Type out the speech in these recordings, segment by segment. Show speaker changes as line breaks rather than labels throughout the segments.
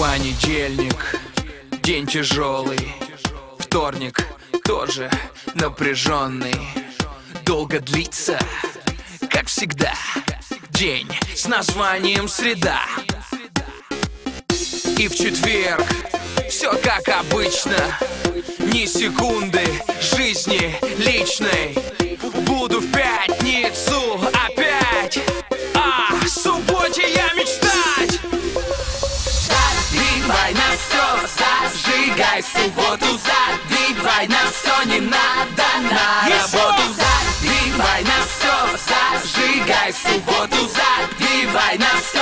Понедельник, день тяжелый. Вторник, тоже напряженный. Долго длится, как всегда. День с названием «Среда» И в четверг все как обычно. Ни секунды жизни личной. Буду в пятницу
зажигай субботу Забивай на все, не надо на работу Забивай на все, зажигай. Субботу Забивай на все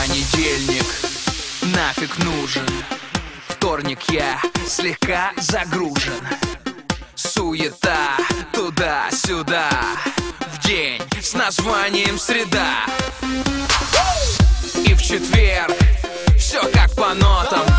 Понедельник. Нафиг нужен. Вторник я слегка загружен. Суета туда-сюда. В день с названием «Среда» И в четверг все как по нотам